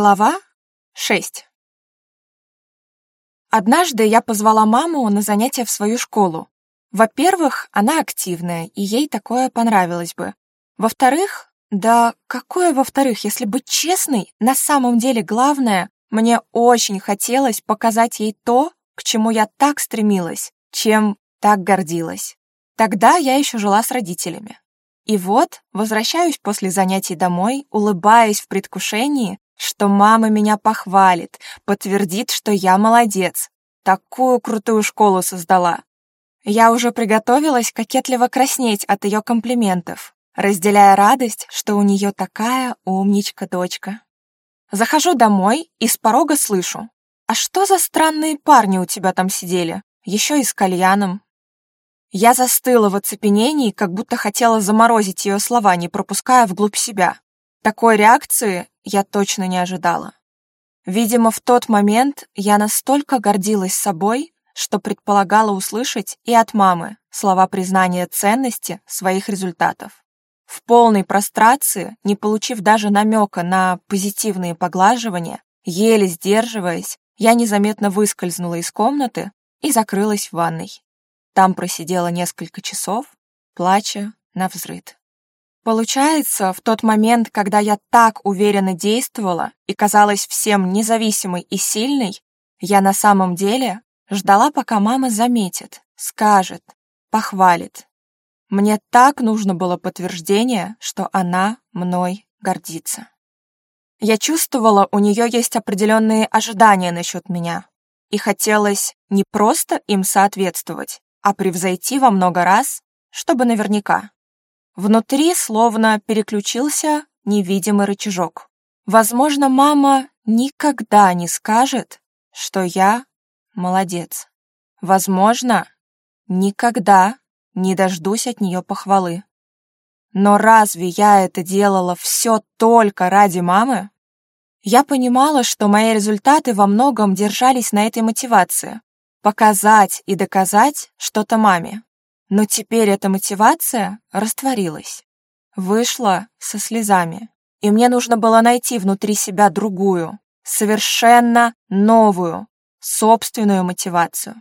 Глава 6 Однажды я позвала маму на занятия в свою школу. Во-первых, она активная, и ей такое понравилось бы. Во-вторых, да какое во-вторых, если быть честной, на самом деле главное, мне очень хотелось показать ей то, к чему я так стремилась, чем так гордилась. Тогда я еще жила с родителями. И вот, возвращаюсь после занятий домой, улыбаясь в предвкушении, что мама меня похвалит, подтвердит, что я молодец. Такую крутую школу создала. Я уже приготовилась кокетливо краснеть от ее комплиментов, разделяя радость, что у нее такая умничка-дочка. Захожу домой и с порога слышу. «А что за странные парни у тебя там сидели? Еще и с кальяном». Я застыла в оцепенении, как будто хотела заморозить ее слова, не пропуская вглубь себя. Такой реакции я точно не ожидала. Видимо, в тот момент я настолько гордилась собой, что предполагала услышать и от мамы слова признания ценности своих результатов. В полной прострации, не получив даже намека на позитивные поглаживания, еле сдерживаясь, я незаметно выскользнула из комнаты и закрылась в ванной. Там просидела несколько часов, плача на взрыд. Получается, в тот момент, когда я так уверенно действовала и казалась всем независимой и сильной, я на самом деле ждала, пока мама заметит, скажет, похвалит. Мне так нужно было подтверждение, что она мной гордится. Я чувствовала, у нее есть определенные ожидания насчет меня, и хотелось не просто им соответствовать, а превзойти во много раз, чтобы наверняка. Внутри словно переключился невидимый рычажок. Возможно, мама никогда не скажет, что я молодец. Возможно, никогда не дождусь от нее похвалы. Но разве я это делала все только ради мамы? Я понимала, что мои результаты во многом держались на этой мотивации – показать и доказать что-то маме. Но теперь эта мотивация растворилась, вышла со слезами, и мне нужно было найти внутри себя другую, совершенно новую, собственную мотивацию.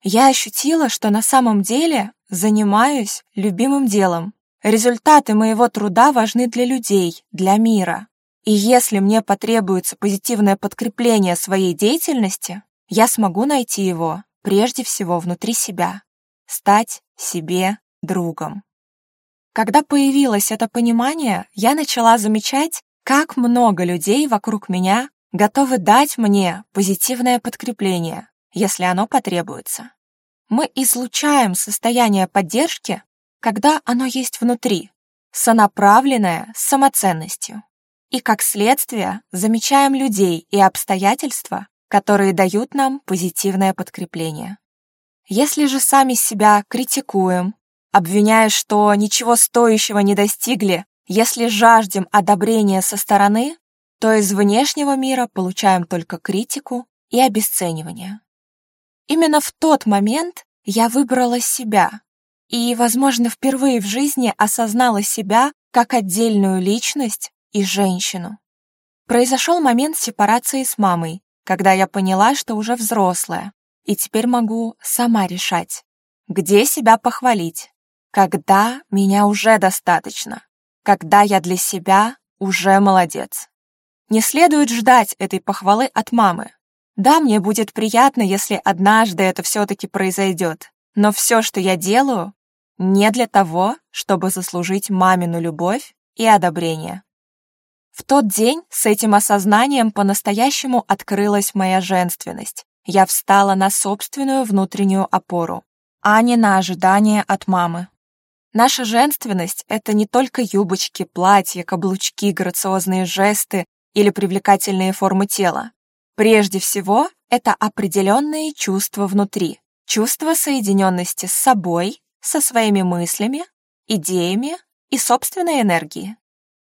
Я ощутила, что на самом деле занимаюсь любимым делом. Результаты моего труда важны для людей, для мира. И если мне потребуется позитивное подкрепление своей деятельности, я смогу найти его прежде всего внутри себя стать себе другом. Когда появилось это понимание, я начала замечать, как много людей вокруг меня готовы дать мне позитивное подкрепление, если оно потребуется. Мы излучаем состояние поддержки, когда оно есть внутри, сонаправленное с самоценностью. И как следствие замечаем людей и обстоятельства, которые дают нам позитивное подкрепление. Если же сами себя критикуем, обвиняя, что ничего стоящего не достигли, если жаждем одобрения со стороны, то из внешнего мира получаем только критику и обесценивание. Именно в тот момент я выбрала себя и, возможно, впервые в жизни осознала себя как отдельную личность и женщину. Произошел момент сепарации с мамой, когда я поняла, что уже взрослая, и теперь могу сама решать, где себя похвалить, когда меня уже достаточно, когда я для себя уже молодец. Не следует ждать этой похвалы от мамы. Да, мне будет приятно, если однажды это все-таки произойдет, но все, что я делаю, не для того, чтобы заслужить мамину любовь и одобрение. В тот день с этим осознанием по-настоящему открылась моя женственность, я встала на собственную внутреннюю опору, а не на ожидание от мамы. Наша женственность — это не только юбочки, платья, каблучки, грациозные жесты или привлекательные формы тела. Прежде всего, это определенные чувства внутри, чувство соединенности с собой, со своими мыслями, идеями и собственной энергией.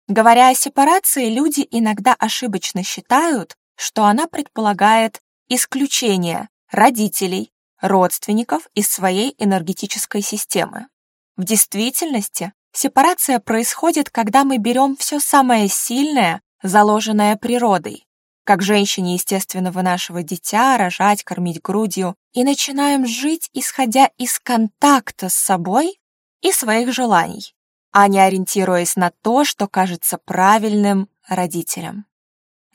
Говоря о сепарации, люди иногда ошибочно считают, что она предполагает исключение родителей, родственников из своей энергетической системы. В действительности сепарация происходит, когда мы берем все самое сильное, заложенное природой, как женщине естественно вынашивать дитя, рожать, кормить грудью, и начинаем жить, исходя из контакта с собой и своих желаний, а не ориентируясь на то, что кажется правильным родителям.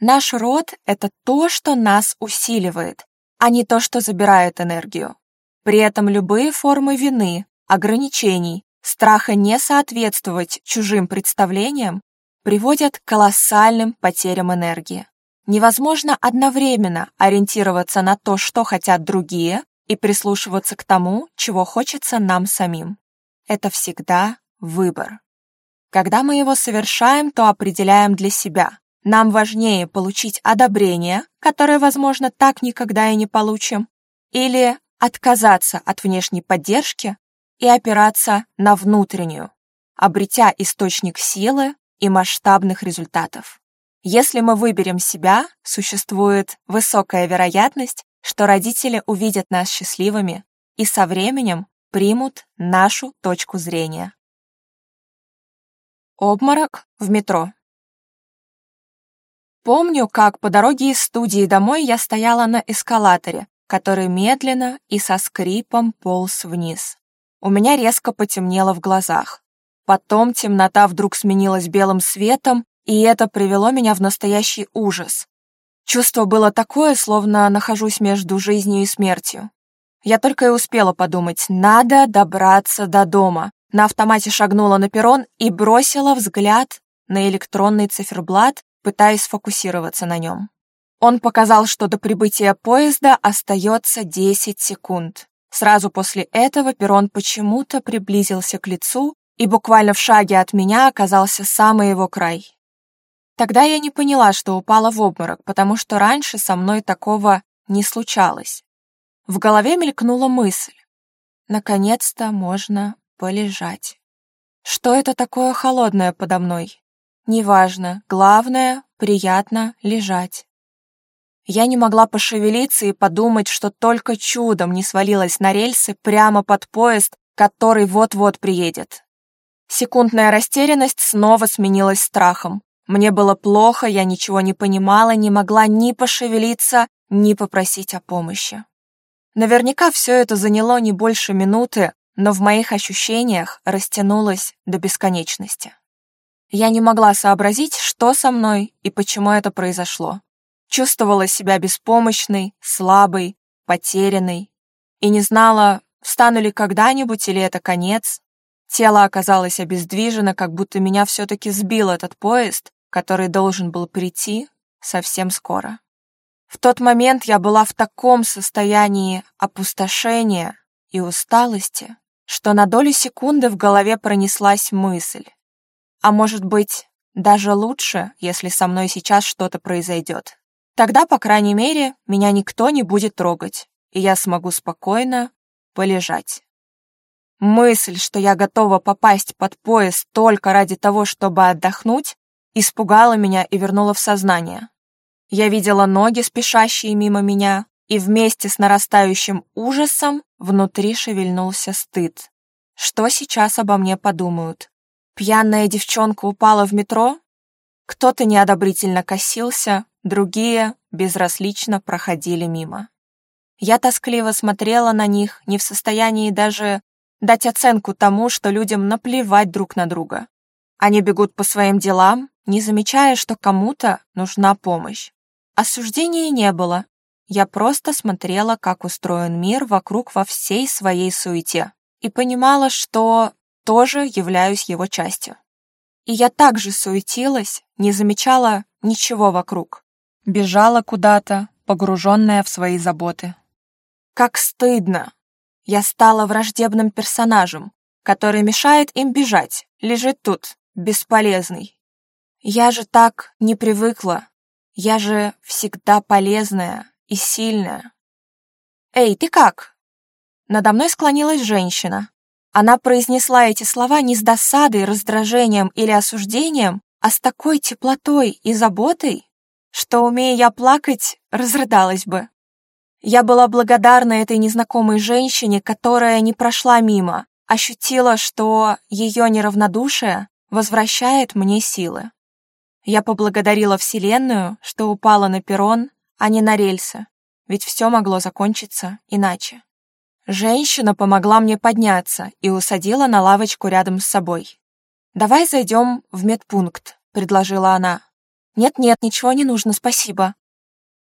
Наш род — это то, что нас усиливает, а не то, что забирает энергию. При этом любые формы вины, ограничений, страха не соответствовать чужим представлениям приводят к колоссальным потерям энергии. Невозможно одновременно ориентироваться на то, что хотят другие, и прислушиваться к тому, чего хочется нам самим. Это всегда выбор. Когда мы его совершаем, то определяем для себя, нам важнее получить одобрение, которое, возможно, так никогда и не получим, или отказаться от внешней поддержки и опираться на внутреннюю, обретя источник силы и масштабных результатов. Если мы выберем себя, существует высокая вероятность, что родители увидят нас счастливыми и со временем примут нашу точку зрения. Обморок в метро. Помню, как по дороге из студии домой я стояла на эскалаторе, который медленно и со скрипом полз вниз. У меня резко потемнело в глазах. Потом темнота вдруг сменилась белым светом, и это привело меня в настоящий ужас. Чувство было такое, словно нахожусь между жизнью и смертью. Я только и успела подумать, надо добраться до дома. На автомате шагнула на перрон и бросила взгляд на электронный циферблат, пытаясь сфокусироваться на нем. Он показал, что до прибытия поезда остается 10 секунд. Сразу после этого перрон почему-то приблизился к лицу, и буквально в шаге от меня оказался самый его край. Тогда я не поняла, что упала в обморок, потому что раньше со мной такого не случалось. В голове мелькнула мысль. Наконец-то можно полежать. Что это такое холодное подо мной? Неважно, главное — приятно лежать. Я не могла пошевелиться и подумать, что только чудом не свалилась на рельсы прямо под поезд, который вот-вот приедет. Секундная растерянность снова сменилась страхом. Мне было плохо, я ничего не понимала, не могла ни пошевелиться, ни попросить о помощи. Наверняка все это заняло не больше минуты, но в моих ощущениях растянулось до бесконечности. Я не могла сообразить, что со мной и почему это произошло. Чувствовала себя беспомощной, слабой, потерянной. И не знала, встану ли когда-нибудь или это конец. Тело оказалось обездвижено, как будто меня все-таки сбил этот поезд, который должен был прийти совсем скоро. В тот момент я была в таком состоянии опустошения и усталости, что на долю секунды в голове пронеслась мысль. А может быть, даже лучше, если со мной сейчас что-то произойдет. Тогда, по крайней мере, меня никто не будет трогать, и я смогу спокойно полежать. Мысль, что я готова попасть под поезд только ради того, чтобы отдохнуть, испугала меня и вернула в сознание. Я видела ноги, спешащие мимо меня, и вместе с нарастающим ужасом внутри шевельнулся стыд. Что сейчас обо мне подумают? Пьяная девчонка упала в метро, кто-то неодобрительно косился, другие безразлично проходили мимо. Я тоскливо смотрела на них, не в состоянии даже дать оценку тому, что людям наплевать друг на друга. Они бегут по своим делам, не замечая, что кому-то нужна помощь. Осуждения не было. Я просто смотрела, как устроен мир вокруг во всей своей суете, и понимала, что тоже являюсь его частью. И я также суетилась, не замечала ничего вокруг. Бежала куда-то, погруженная в свои заботы. Как стыдно! Я стала враждебным персонажем, который мешает им бежать, лежит тут, бесполезный. Я же так не привыкла. Я же всегда полезная и сильная. «Эй, ты как?» Надо мной склонилась женщина, она произнесла эти слова не с досадой, раздражением или осуждением, а с такой теплотой и заботой, что, умея я плакать, разрыдалась бы. Я была благодарна этой незнакомой женщине, которая не прошла мимо, ощутила, что ее неравнодушие возвращает мне силы. Я поблагодарила Вселенную, что упала на перрон, а не на рельсы, ведь все могло закончиться иначе. Женщина помогла мне подняться и усадила на лавочку рядом с собой. «Давай зайдем в медпункт», — предложила она. «Нет-нет, ничего не нужно, спасибо».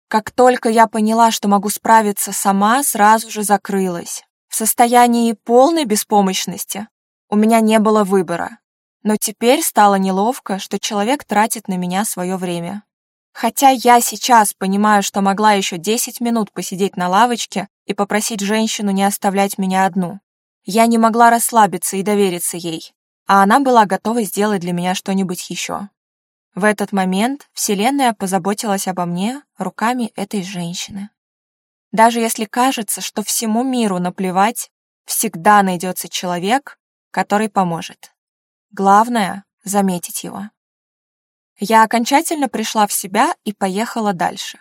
Как только я поняла, что могу справиться сама, сразу же закрылась. В состоянии полной беспомощности у меня не было выбора. Но теперь стало неловко, что человек тратит на меня свое время. Хотя я сейчас понимаю, что могла еще 10 минут посидеть на лавочке и попросить женщину не оставлять меня одну. Я не могла расслабиться и довериться ей, а она была готова сделать для меня что-нибудь еще. В этот момент Вселенная позаботилась обо мне руками этой женщины. Даже если кажется, что всему миру наплевать, всегда найдется человек, который поможет. Главное — заметить его. Я окончательно пришла в себя и поехала дальше.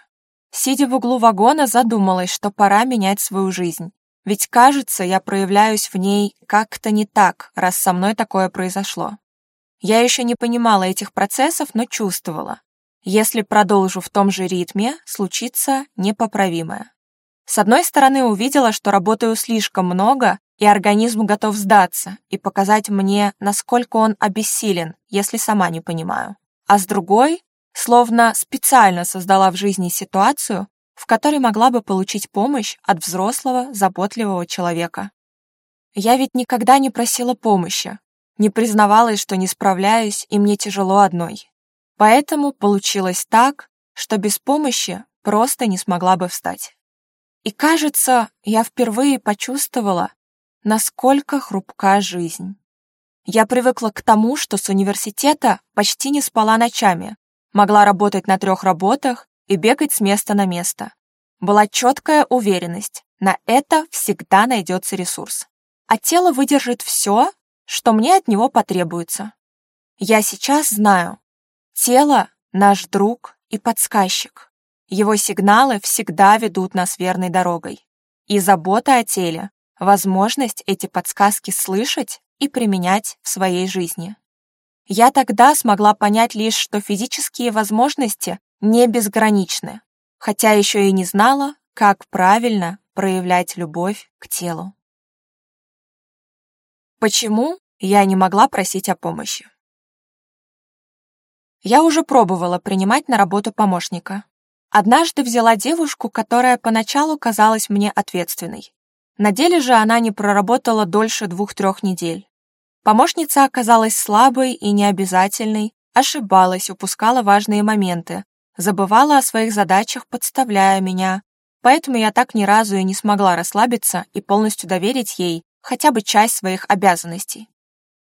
Сидя в углу вагона, задумалась, что пора менять свою жизнь. Ведь, кажется, я проявляюсь в ней как-то не так, раз со мной такое произошло. Я еще не понимала этих процессов, но чувствовала. Если продолжу в том же ритме, случится непоправимое. С одной стороны, увидела, что работаю слишком много, и организм готов сдаться и показать мне, насколько он обессилен, если сама не понимаю а с другой словно специально создала в жизни ситуацию, в которой могла бы получить помощь от взрослого, заботливого человека. Я ведь никогда не просила помощи, не признавалась, что не справляюсь и мне тяжело одной. Поэтому получилось так, что без помощи просто не смогла бы встать. И кажется, я впервые почувствовала, насколько хрупка жизнь. Я привыкла к тому, что с университета почти не спала ночами, могла работать на трех работах и бегать с места на место. Была четкая уверенность, на это всегда найдется ресурс. А тело выдержит все, что мне от него потребуется. Я сейчас знаю, тело — наш друг и подсказчик. Его сигналы всегда ведут нас верной дорогой. И забота о теле, возможность эти подсказки слышать и применять в своей жизни. Я тогда смогла понять лишь, что физические возможности не безграничны, хотя еще и не знала, как правильно проявлять любовь к телу. Почему я не могла просить о помощи? Я уже пробовала принимать на работу помощника. Однажды взяла девушку, которая поначалу казалась мне ответственной. На деле же она не проработала дольше двух-трех недель. Помощница оказалась слабой и необязательной, ошибалась, упускала важные моменты, забывала о своих задачах, подставляя меня. Поэтому я так ни разу и не смогла расслабиться и полностью доверить ей хотя бы часть своих обязанностей.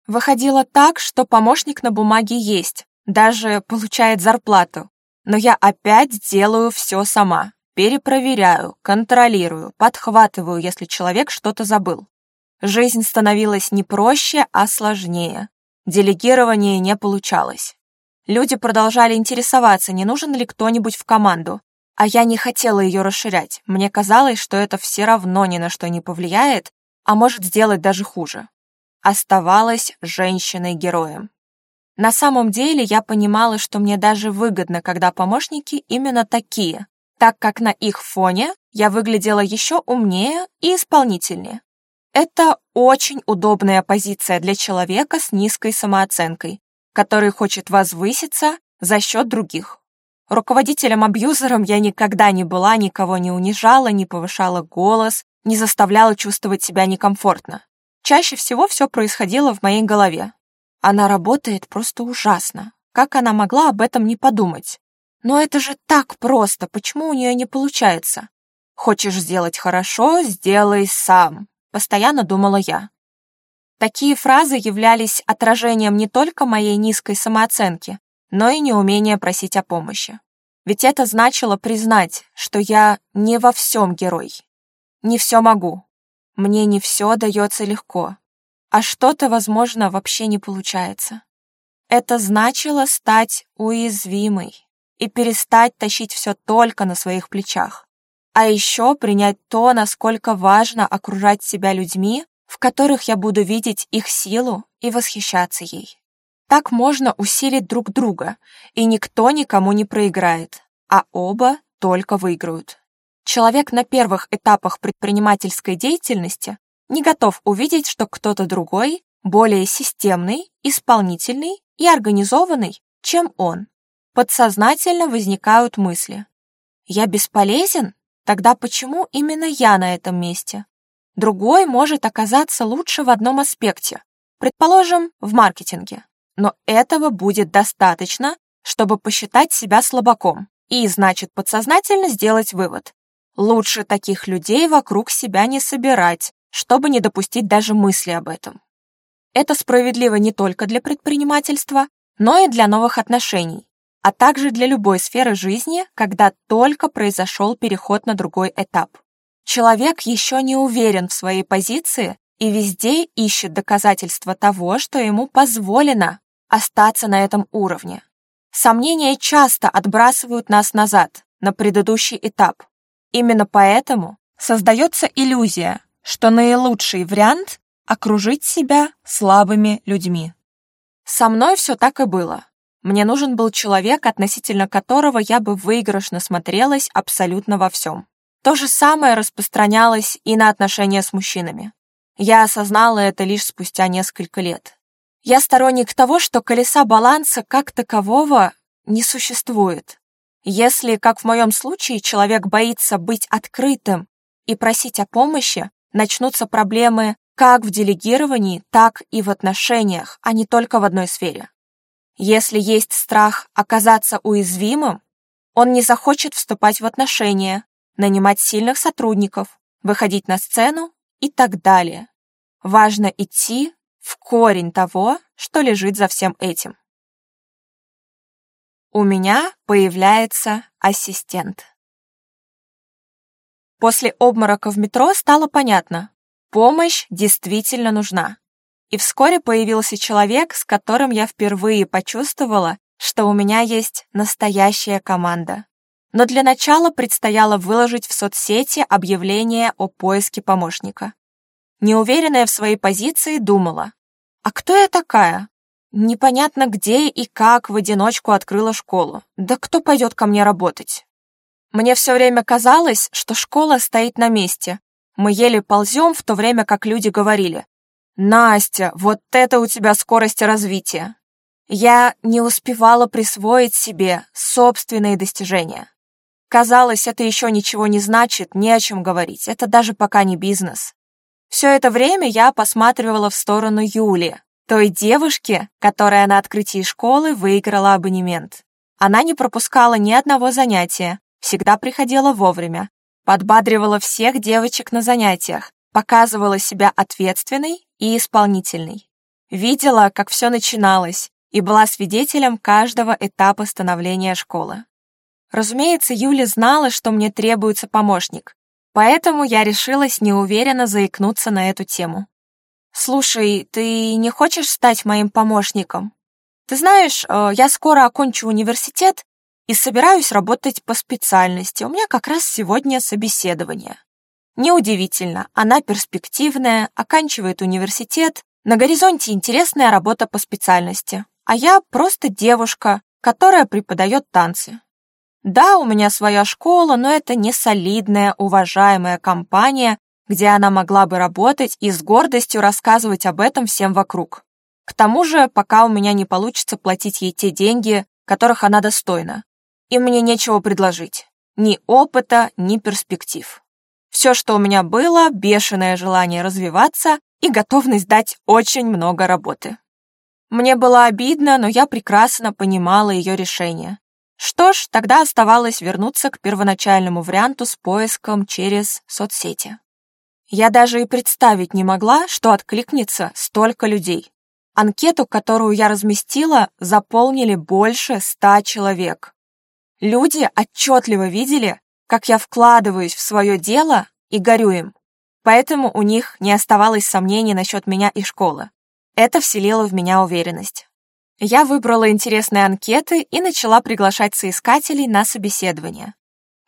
Выходило так, что помощник на бумаге есть, даже получает зарплату, но я опять делаю все сама перепроверяю, контролирую, подхватываю, если человек что-то забыл. Жизнь становилась не проще, а сложнее. Делегирование не получалось. Люди продолжали интересоваться, не нужен ли кто-нибудь в команду. А я не хотела ее расширять. Мне казалось, что это все равно ни на что не повлияет, а может сделать даже хуже. Оставалась женщиной-героем. На самом деле я понимала, что мне даже выгодно, когда помощники именно такие, так как на их фоне я выглядела еще умнее и исполнительнее. Это очень удобная позиция для человека с низкой самооценкой, который хочет возвыситься за счет других. Руководителем-абьюзером я никогда не была, никого не унижала, не повышала голос, не заставляла чувствовать себя некомфортно. Чаще всего все происходило в моей голове. Она работает просто ужасно. Как она могла об этом не подумать? Но это же так просто, почему у нее не получается? Хочешь сделать хорошо, сделай сам, постоянно думала я. Такие фразы являлись отражением не только моей низкой самооценки, но и неумения просить о помощи. Ведь это значило признать, что я не во всем герой. Не все могу. Мне не все дается легко. А что-то, возможно, вообще не получается. Это значило стать уязвимой и перестать тащить все только на своих плечах. А еще принять то, насколько важно окружать себя людьми, в которых я буду видеть их силу и восхищаться ей. Так можно усилить друг друга, и никто никому не проиграет, а оба только выиграют. Человек на первых этапах предпринимательской деятельности не готов увидеть, что кто-то другой более системный, исполнительный и организованный, чем он, Подсознательно возникают мысли. «Я бесполезен? Тогда почему именно я на этом месте?» Другой может оказаться лучше в одном аспекте, предположим, в маркетинге. Но этого будет достаточно, чтобы посчитать себя слабаком и, значит, подсознательно сделать вывод. Лучше таких людей вокруг себя не собирать, чтобы не допустить даже мысли об этом. Это справедливо не только для предпринимательства, но и для новых отношений, а также для любой сферы жизни, когда только произошел переход на другой этап. Человек еще не уверен в своей позиции и везде ищет доказательства того, что ему позволено остаться на этом уровне. Сомнения часто отбрасывают нас назад, на предыдущий этап. Именно поэтому создается иллюзия, что наилучший вариант – окружить себя слабыми людьми. Со мной все так и было. Мне нужен был человек, относительно которого я бы выигрышно смотрелась абсолютно во всем. То же самое распространялось и на отношения с мужчинами. Я осознала это лишь спустя несколько лет. Я сторонник того, что колеса баланса как такового не существует. Если, как в моем случае, человек боится быть открытым и просить о помощи, начнутся проблемы как в делегировании, так и в отношениях, а не только в одной сфере. Если есть страх оказаться уязвимым, он не захочет вступать в отношения, нанимать сильных сотрудников, выходить на сцену и так далее. Важно идти в корень того, что лежит за всем этим. У меня появляется ассистент. После обморока в метро стало понятно, помощь действительно нужна. И вскоре появился человек, с которым я впервые почувствовала, что у меня есть настоящая команда. Но для начала предстояло выложить в соцсети объявление о поиске помощника. Неуверенная в своей позиции, думала, «А кто я такая? Непонятно где и как в одиночку открыла школу. Да кто пойдет ко мне работать?» Мне все время казалось, что школа стоит на месте. Мы еле ползем, в то время как люди говорили, Настя, вот это у тебя скорость развития. Я не успевала присвоить себе собственные достижения. Казалось, это еще ничего не значит, не о чем говорить, это даже пока не бизнес. Все это время я посматривала в сторону Юли, той девушки, которая на открытии школы выиграла абонемент. Она не пропускала ни одного занятия, всегда приходила вовремя, подбадривала всех девочек на занятиях, показывала себя ответственной и исполнительной. Видела, как все начиналось, и была свидетелем каждого этапа становления школы. Разумеется, Юля знала, что мне требуется помощник, поэтому я решилась неуверенно заикнуться на эту тему. «Слушай, ты не хочешь стать моим помощником? Ты знаешь, э, я скоро окончу университет и собираюсь работать по специальности. У меня как раз сегодня собеседование. Неудивительно, она перспективная, оканчивает университет, на горизонте интересная работа по специальности. А я просто девушка, которая преподает танцы. Да, у меня своя школа, но это не солидная, уважаемая компания, где она могла бы работать и с гордостью рассказывать об этом всем вокруг. К тому же, пока у меня не получится платить ей те деньги, которых она достойна. И мне нечего предложить. Ни опыта, ни перспектив. Все, что у меня было, бешеное желание развиваться и готовность дать очень много работы. Мне было обидно, но я прекрасно понимала ее решение. Что ж, тогда оставалось вернуться к первоначальному варианту с поиском через соцсети. Я даже и представить не могла, что откликнется столько людей. Анкету, которую я разместила, заполнили больше ста человек. Люди отчетливо видели, как я вкладываюсь в свое дело и горю им. Поэтому у них не оставалось сомнений насчет меня и школы. Это вселило в меня уверенность. Я выбрала интересные анкеты и начала приглашать соискателей на собеседование.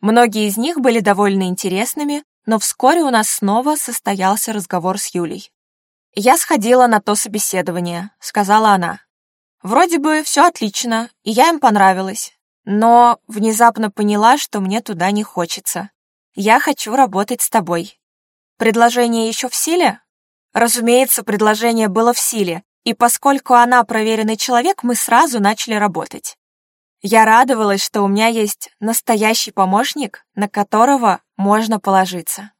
Многие из них были довольно интересными, но вскоре у нас снова состоялся разговор с Юлей. «Я сходила на то собеседование», — сказала она. «Вроде бы все отлично, и я им понравилась но внезапно поняла, что мне туда не хочется. Я хочу работать с тобой. Предложение еще в силе? Разумеется, предложение было в силе, и поскольку она проверенный человек, мы сразу начали работать. Я радовалась, что у меня есть настоящий помощник, на которого можно положиться.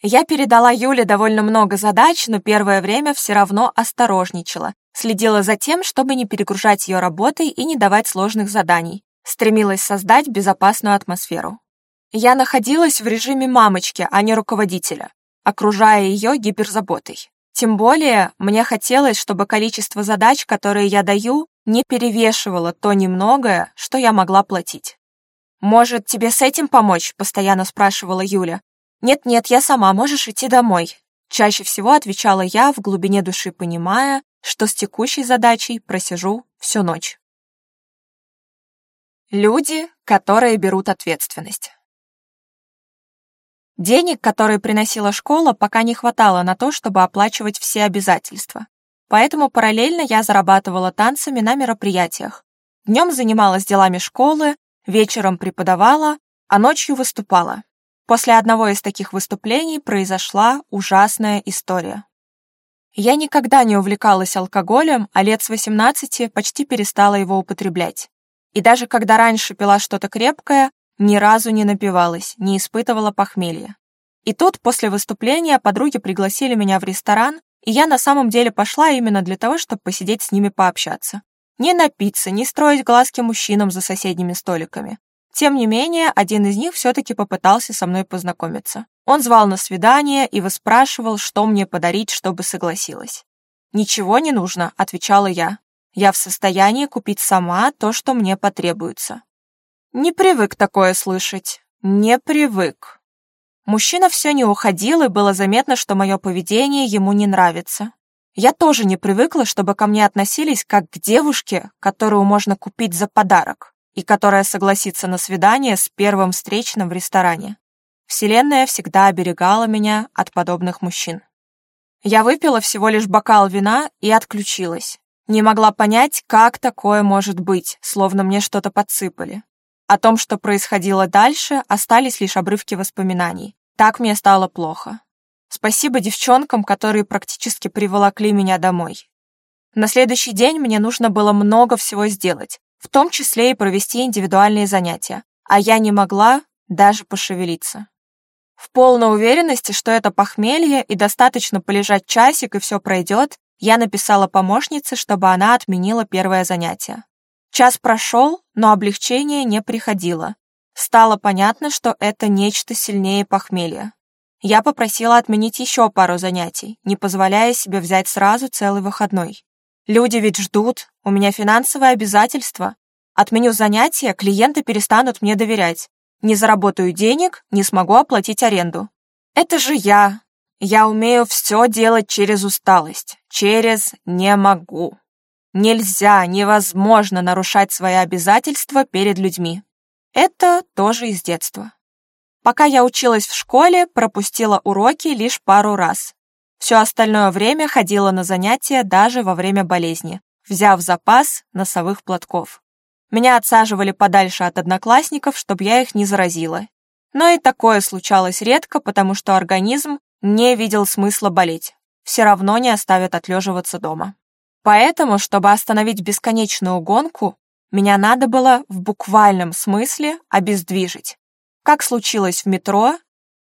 Я передала Юле довольно много задач, но первое время все равно осторожничала, следила за тем, чтобы не перегружать ее работой и не давать сложных заданий стремилась создать безопасную атмосферу. Я находилась в режиме мамочки, а не руководителя, окружая ее гиперзаботой. Тем более, мне хотелось, чтобы количество задач, которые я даю, не перевешивало то немногое, что я могла платить. «Может, тебе с этим помочь?» – постоянно спрашивала Юля. «Нет-нет, я сама, можешь идти домой». Чаще всего отвечала я, в глубине души понимая, что с текущей задачей просижу всю ночь. Люди, которые берут ответственность. Денег, которые приносила школа, пока не хватало на то, чтобы оплачивать все обязательства. Поэтому параллельно я зарабатывала танцами на мероприятиях. Днем занималась делами школы, вечером преподавала, а ночью выступала. После одного из таких выступлений произошла ужасная история. Я никогда не увлекалась алкоголем, а лет с 18 почти перестала его употреблять. И даже когда раньше пила что-то крепкое, ни разу не напивалась, не испытывала похмелья. И тут, после выступления, подруги пригласили меня в ресторан, и я на самом деле пошла именно для того, чтобы посидеть с ними пообщаться. Не напиться, не строить глазки мужчинам за соседними столиками. Тем не менее, один из них все-таки попытался со мной познакомиться. Он звал на свидание и выспрашивал, что мне подарить, чтобы согласилась. «Ничего не нужно», — отвечала я. Я в состоянии купить сама то, что мне потребуется. Не привык такое слышать. Не привык. Мужчина все не уходил, и было заметно, что мое поведение ему не нравится. Я тоже не привыкла, чтобы ко мне относились как к девушке, которую можно купить за подарок, и которая согласится на свидание с первым встречным в ресторане. Вселенная всегда оберегала меня от подобных мужчин. Я выпила всего лишь бокал вина и отключилась. Не могла понять, как такое может быть, словно мне что-то подсыпали. О том, что происходило дальше, остались лишь обрывки воспоминаний. Так мне стало плохо. Спасибо девчонкам, которые практически приволокли меня домой. На следующий день мне нужно было много всего сделать, в том числе и провести индивидуальные занятия, а я не могла даже пошевелиться. В полной уверенности, что это похмелье и достаточно полежать часик и все пройдет, я написала помощнице, чтобы она отменила первое занятие. Час прошел, но облегчение не приходило. Стало понятно, что это нечто сильнее похмелья. Я попросила отменить еще пару занятий, не позволяя себе взять сразу целый выходной. Люди ведь ждут, у меня финансовые обязательства. Отменю занятия, клиенты перестанут мне доверять. Не заработаю денег, не смогу оплатить аренду. Это же я, я умею все делать через усталость, через «не могу». Нельзя, невозможно нарушать свои обязательства перед людьми. Это тоже из детства. Пока я училась в школе, пропустила уроки лишь пару раз. Все остальное время ходила на занятия даже во время болезни, взяв запас носовых платков. Меня отсаживали подальше от одноклассников, чтобы я их не заразила. Но и такое случалось редко, потому что организм не видел смысла болеть. Все равно не оставят отлеживаться дома. Поэтому, чтобы остановить бесконечную гонку, меня надо было в буквальном смысле обездвижить. Как случилось в метро,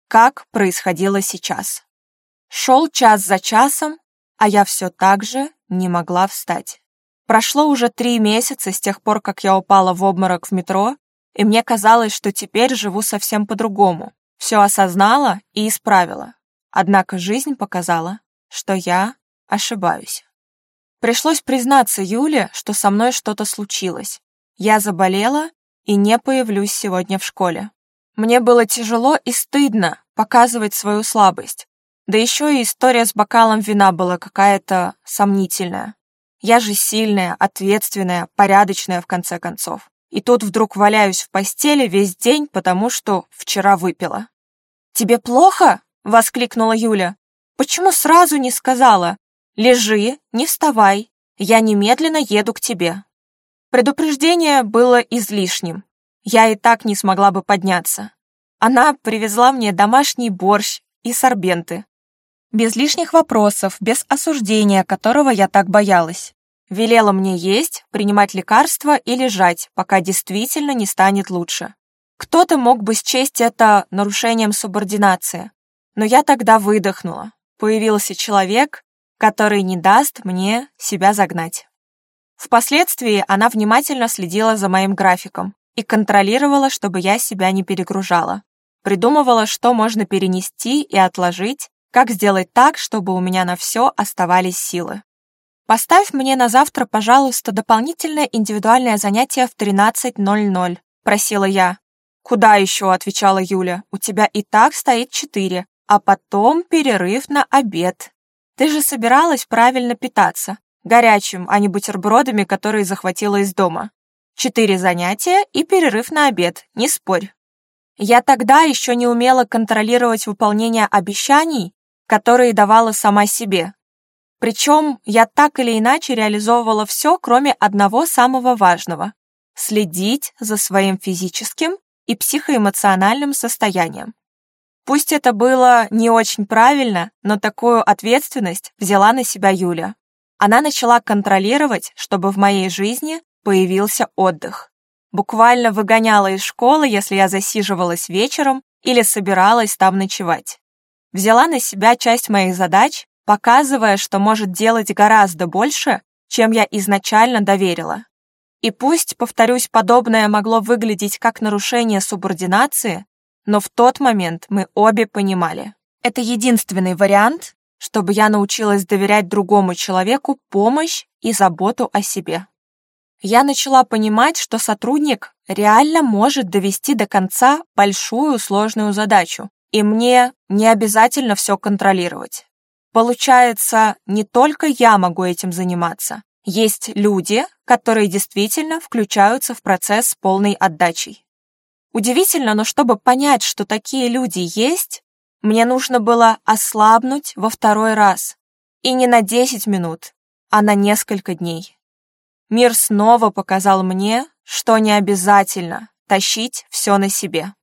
как происходило сейчас. Шел час за часом, а я все так же не могла встать. Прошло уже три месяца с тех пор, как я упала в обморок в метро, и мне казалось, что теперь живу совсем по-другому. Все осознала и исправила. Однако жизнь показала, что я ошибаюсь. Пришлось признаться Юле, что со мной что-то случилось. Я заболела и не появлюсь сегодня в школе. Мне было тяжело и стыдно показывать свою слабость. Да еще и история с бокалом вина была какая-то сомнительная. Я же сильная, ответственная, порядочная в конце концов. И тут вдруг валяюсь в постели весь день, потому что вчера выпила. «Тебе плохо?» воскликнула Юля. «Почему сразу не сказала? Лежи, не вставай, я немедленно еду к тебе». Предупреждение было излишним. Я и так не смогла бы подняться. Она привезла мне домашний борщ и сорбенты. Без лишних вопросов, без осуждения, которого я так боялась. Велела мне есть, принимать лекарства и лежать, пока действительно не станет лучше. Кто-то мог бы счесть это нарушением субординации, но я тогда выдохнула. Появился человек, который не даст мне себя загнать. Впоследствии она внимательно следила за моим графиком и контролировала, чтобы я себя не перегружала. Придумывала, что можно перенести и отложить, как сделать так, чтобы у меня на все оставались силы. Поставь мне на завтра, пожалуйста, дополнительное индивидуальное занятие в 13.00, просила я. Куда еще, отвечала Юля, у тебя и так стоит 4, а потом перерыв на обед. Ты же собиралась правильно питаться, горячим, а не бутербродами, которые захватила из дома. Четыре занятия и перерыв на обед, не спорь. Я тогда еще не умела контролировать выполнение обещаний, которые давала сама себе. Причем я так или иначе реализовывала все, кроме одного самого важного – следить за своим физическим и психоэмоциональным состоянием. Пусть это было не очень правильно, но такую ответственность взяла на себя Юля. Она начала контролировать, чтобы в моей жизни появился отдых. Буквально выгоняла из школы, если я засиживалась вечером или собиралась там ночевать. Взяла на себя часть моих задач, показывая, что может делать гораздо больше, чем я изначально доверила. И пусть, повторюсь, подобное могло выглядеть как нарушение субординации, но в тот момент мы обе понимали, это единственный вариант, чтобы я научилась доверять другому человеку помощь и заботу о себе. Я начала понимать, что сотрудник реально может довести до конца большую сложную задачу, и мне не обязательно все контролировать. Получается, не только я могу этим заниматься. Есть люди, которые действительно включаются в процесс с полной отдачей. Удивительно, но чтобы понять, что такие люди есть, мне нужно было ослабнуть во второй раз. И не на 10 минут, а на несколько дней. Мир снова показал мне, что не обязательно тащить все на себе.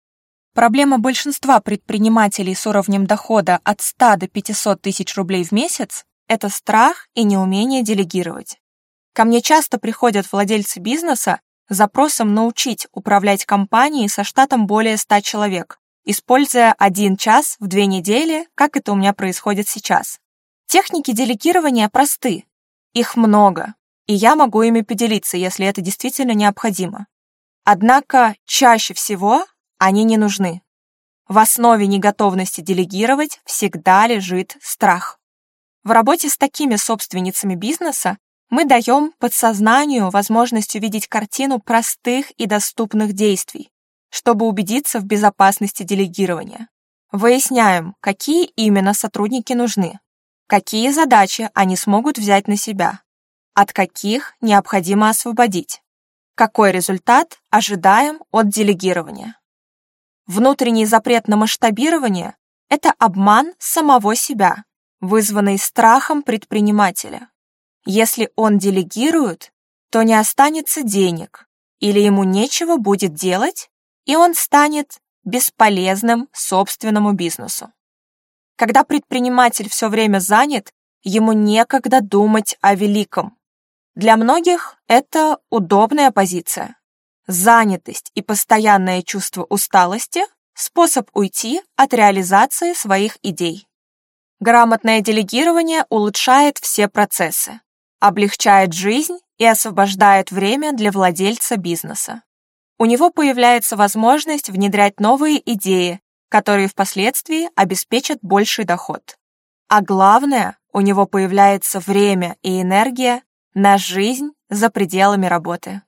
Проблема большинства предпринимателей с уровнем дохода от 100 до 500 тысяч рублей в месяц – это страх и неумение делегировать. Ко мне часто приходят владельцы бизнеса, запросом научить управлять компанией со штатом более 100 человек, используя один час в две недели, как это у меня происходит сейчас. Техники делегирования просты. Их много, и я могу ими поделиться, если это действительно необходимо. Однако чаще всего они не нужны. В основе неготовности делегировать всегда лежит страх. В работе с такими собственницами бизнеса мы даем подсознанию возможность увидеть картину простых и доступных действий, чтобы убедиться в безопасности делегирования. Выясняем, какие именно сотрудники нужны, какие задачи они смогут взять на себя, от каких необходимо освободить, какой результат ожидаем от делегирования. Внутренний запрет на масштабирование – это обман самого себя, вызванный страхом предпринимателя. Если он делегирует, то не останется денег, или ему нечего будет делать, и он станет бесполезным собственному бизнесу. Когда предприниматель все время занят, ему некогда думать о великом. Для многих это удобная позиция. Занятость и постоянное чувство усталости – способ уйти от реализации своих идей. Грамотное делегирование улучшает все процессы облегчает жизнь и освобождает время для владельца бизнеса. У него появляется возможность внедрять новые идеи, которые впоследствии обеспечат больший доход. А главное, у него появляется время и энергия на жизнь за пределами работы.